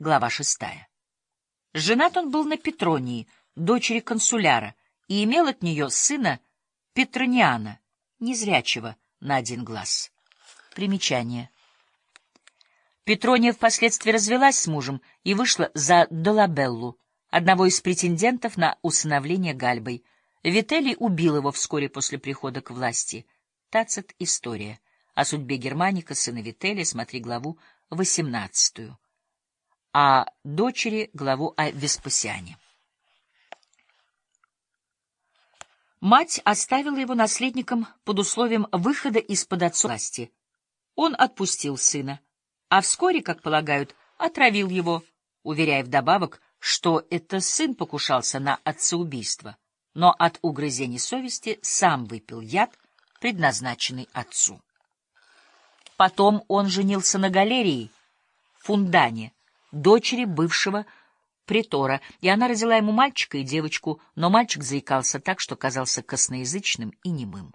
Глава шестая. Женат он был на Петронии, дочери консуляра, и имел от нее сына Петрониана, незрячего на один глаз. Примечание. Петрония впоследствии развелась с мужем и вышла за Долабеллу, одного из претендентов на усыновление Гальбой. Вителий убил его вскоре после прихода к власти. Тацит История. О судьбе Германика, сына Вителия, смотри главу 18. А дочери — главу о Веспасиане. Мать оставила его наследником под условием выхода из-под отца власти. Он отпустил сына, а вскоре, как полагают, отравил его, уверяя вдобавок, что это сын покушался на отцеубийство, но от угрызений совести сам выпил яд, предназначенный отцу. Потом он женился на галерии, Фундане, дочери бывшего притора, и она родила ему мальчика и девочку, но мальчик заикался так, что казался косноязычным и немым.